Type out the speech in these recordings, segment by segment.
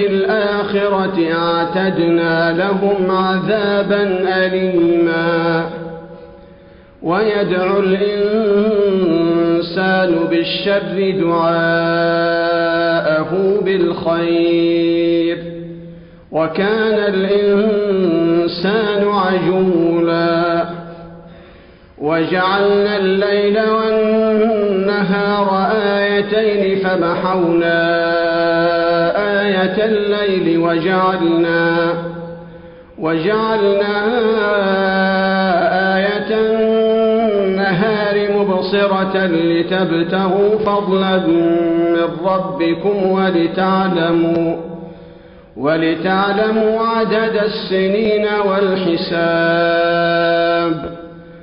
بالآخرة أعتدنا لهم عذابا أليما. ويدعو الإنسان بالشر دعاءه بالخير. وكان الإنسان عجولا. وجعلنا الليل والنهار آيتين فمحونا آية الليل وجعلنا وجعلنا آية النهار مبصرة لتبتغوا فضلا من ربكم ولتعلموا ولتعلموا عدد السنين والحساب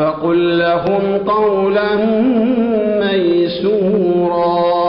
فقل لهم قولا ميسورا.